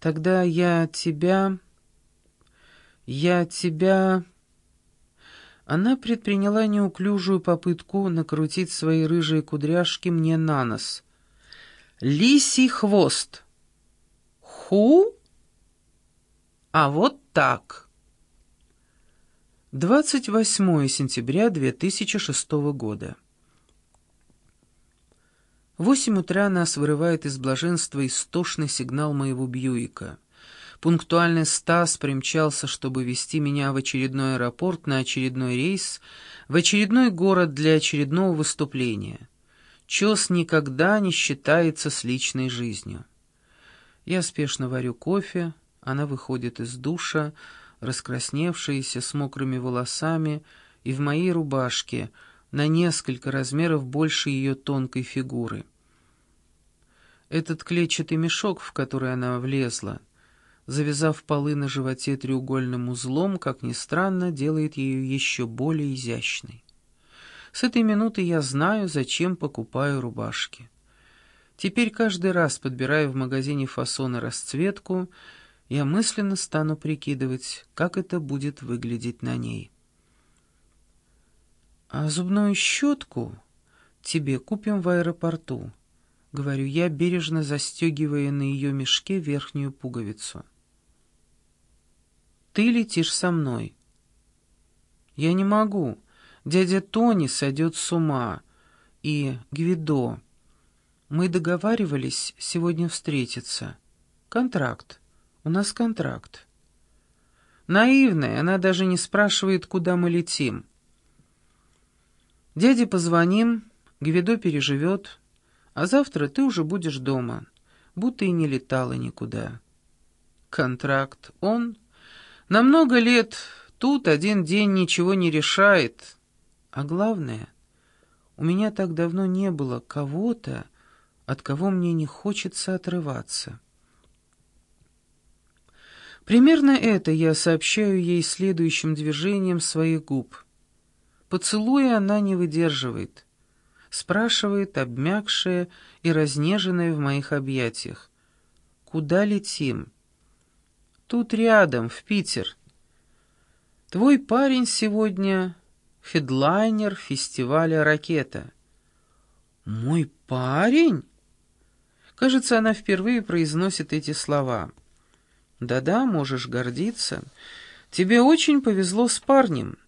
Тогда я тебя... Я тебя... Она предприняла неуклюжую попытку накрутить свои рыжие кудряшки мне на нос. «Лисий хвост!» «Ху?» «А вот так!» 28 сентября 2006 года. Восемь утра нас вырывает из блаженства истошный сигнал моего Бьюика. Пунктуальный Стас примчался, чтобы вести меня в очередной аэропорт на очередной рейс, в очередной город для очередного выступления. Чес никогда не считается с личной жизнью. Я спешно варю кофе, она выходит из душа, раскрасневшаяся, с мокрыми волосами, и в моей рубашке, на несколько размеров больше ее тонкой фигуры. Этот клетчатый мешок, в который она влезла, завязав полы на животе треугольным узлом, как ни странно, делает ее еще более изящной. С этой минуты я знаю, зачем покупаю рубашки. Теперь каждый раз, подбирая в магазине фасон и расцветку, я мысленно стану прикидывать, как это будет выглядеть на ней. «А зубную щетку тебе купим в аэропорту», — говорю я, бережно застегивая на ее мешке верхнюю пуговицу. Ты летишь со мной. Я не могу. Дядя Тони сойдет с ума. И Гвидо. Мы договаривались сегодня встретиться. Контракт. У нас контракт. Наивная, она даже не спрашивает, куда мы летим. Дяде позвоним, Гвидо переживет, а завтра ты уже будешь дома, будто и не летала никуда. Контракт он на много лет тут один день ничего не решает. А главное, у меня так давно не было кого-то, от кого мне не хочется отрываться. Примерно это я сообщаю ей следующим движением своих губ. Поцелуя она не выдерживает. Спрашивает, обмякшая и разнеженная в моих объятиях. «Куда летим?» Тут рядом, в Питер. Твой парень сегодня хедлайнер фестиваля «Ракета». Мой парень? Кажется, она впервые произносит эти слова. Да-да, можешь гордиться. Тебе очень повезло с парнем.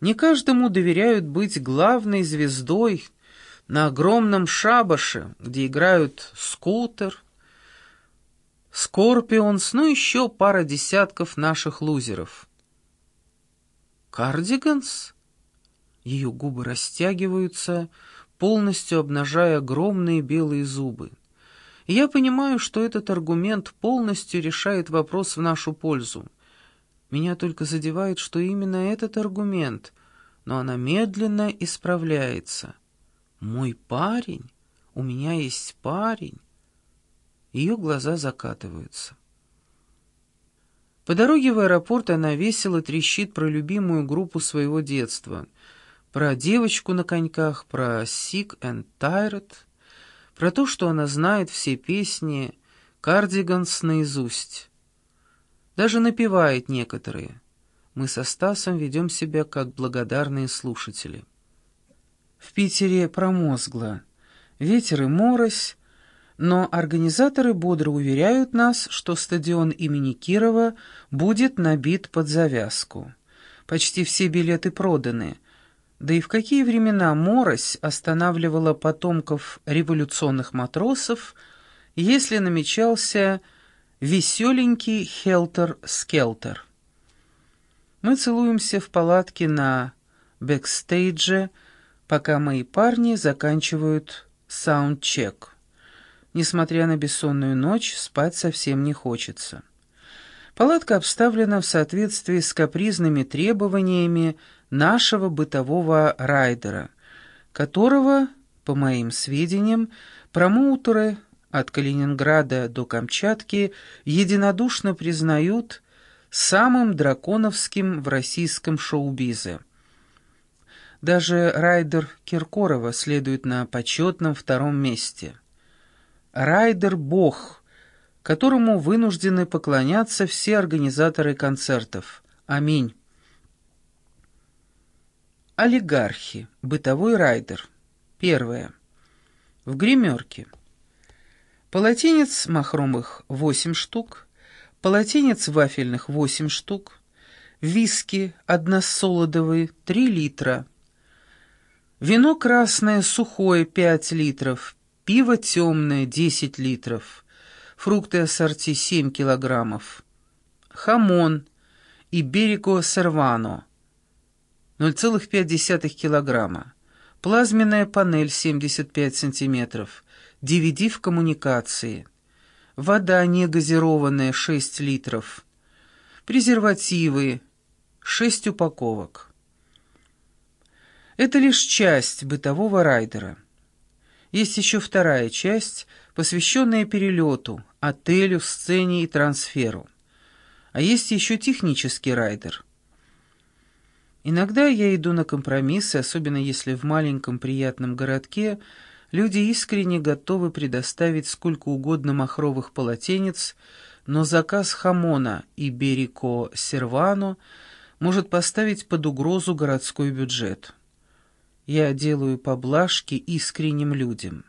Не каждому доверяют быть главной звездой на огромном шабаше, где играют Scooter, Scorpions, ну еще пара десятков наших лузеров. Cardigans? Ее губы растягиваются, полностью обнажая огромные белые зубы. Я понимаю, что этот аргумент полностью решает вопрос в нашу пользу. Меня только задевает, что именно этот аргумент, но она медленно исправляется. «Мой парень? У меня есть парень?» Ее глаза закатываются. По дороге в аэропорт она весело трещит про любимую группу своего детства, про девочку на коньках, про Sick and Tired, про то, что она знает все песни «Кардиганс» наизусть. Даже напевает некоторые. Мы со Стасом ведем себя как благодарные слушатели. В Питере промозгло. Ветер и морось, но организаторы бодро уверяют нас, что стадион имени Кирова будет набит под завязку. Почти все билеты проданы. Да и в какие времена морось останавливала потомков революционных матросов, если намечался веселенький helter-skelter. Мы целуемся в палатке на бэкстейдже, пока мои парни заканчивают саундчек. Несмотря на бессонную ночь, спать совсем не хочется. Палатка обставлена в соответствии с капризными требованиями нашего бытового райдера, которого, по моим сведениям, промоутеры от Калининграда до Камчатки единодушно признают самым драконовским в российском шоу-бизе. Даже райдер Киркорова следует на почетном втором месте – Райдер Бог, которому вынуждены поклоняться все организаторы концертов. Аминь. Олигархи. Бытовой райдер. Первое. В гримерке. Полотенец махромых 8 штук, полотенец вафельных 8 штук, виски односолодовые 3 литра, вино красное сухое 5 литров, пиво темное 10 литров, фрукты ассорти 7 килограммов, хамон и берего сервано 0,5 килограмма, плазменная панель 75 сантиметров, DVD в коммуникации, вода негазированная 6 литров, презервативы 6 упаковок. Это лишь часть бытового райдера. Есть еще вторая часть, посвященная перелету, отелю, сцене и трансферу. А есть еще технический райдер. Иногда я иду на компромиссы, особенно если в маленьком приятном городке люди искренне готовы предоставить сколько угодно махровых полотенец, но заказ хамона и берико сервано может поставить под угрозу городской бюджет. Я делаю поблажки искренним людям.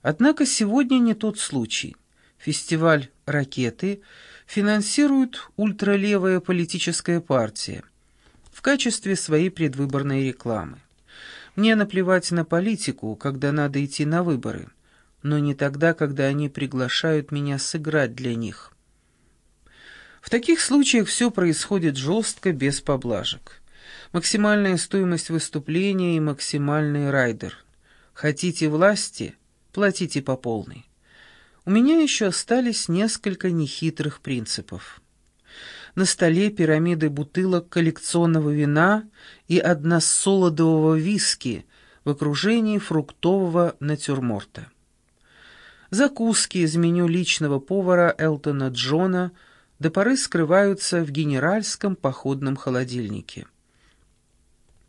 Однако сегодня не тот случай. Фестиваль «Ракеты» финансирует ультралевая политическая партия в качестве своей предвыборной рекламы. Мне наплевать на политику, когда надо идти на выборы, но не тогда, когда они приглашают меня сыграть для них. В таких случаях все происходит жестко, без поблажек. Максимальная стоимость выступления и максимальный райдер. Хотите власти? Платите по полной. У меня еще остались несколько нехитрых принципов. На столе пирамиды бутылок коллекционного вина и одна солодового виски в окружении фруктового натюрморта. Закуски из меню личного повара Элтона Джона до поры скрываются в генеральском походном холодильнике.